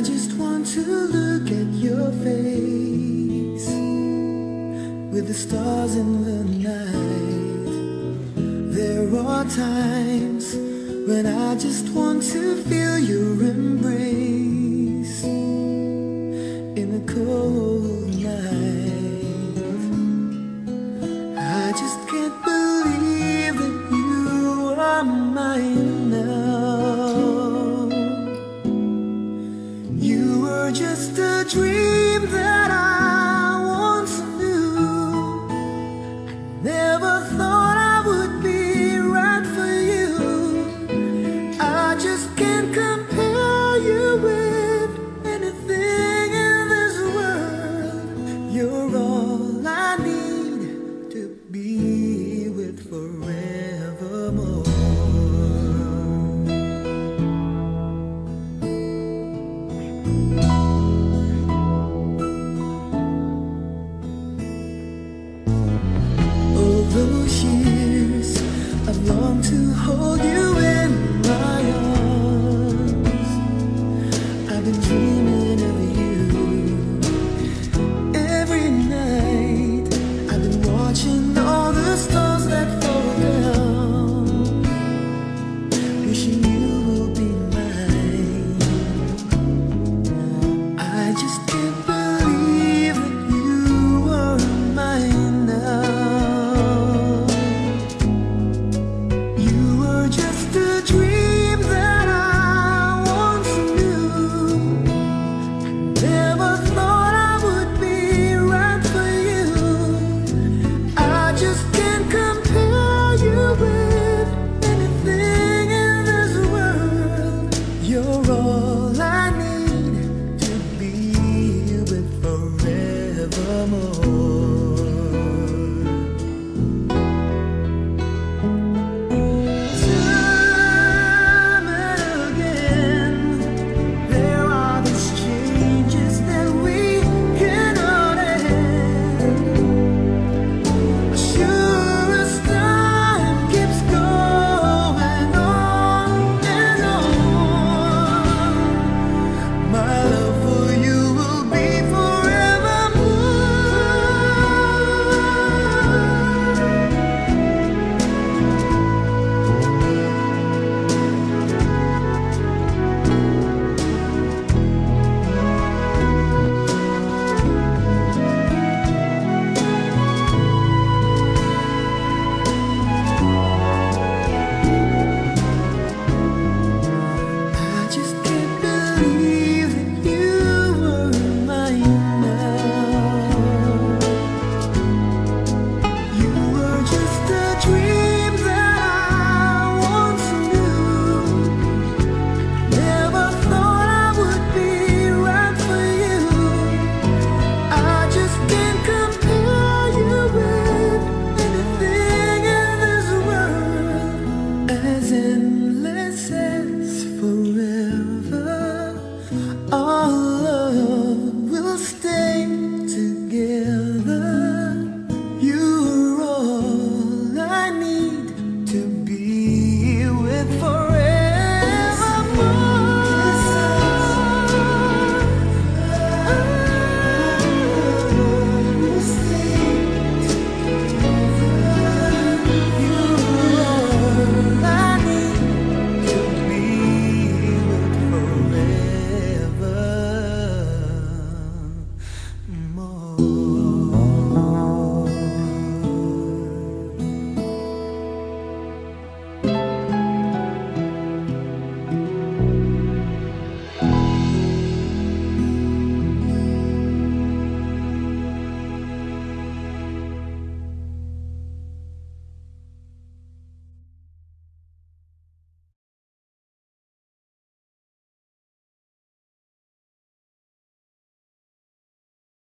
I just want to look at your face. With the stars in the night There are times when I just want to feel your embrace. In the cold dream.